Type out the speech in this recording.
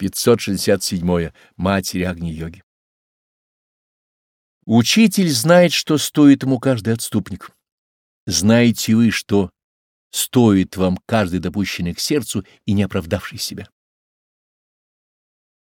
567. Матерь огни йоги Учитель знает, что стоит ему каждый отступник. Знаете вы, что стоит вам каждый допущенный к сердцу и не оправдавший себя.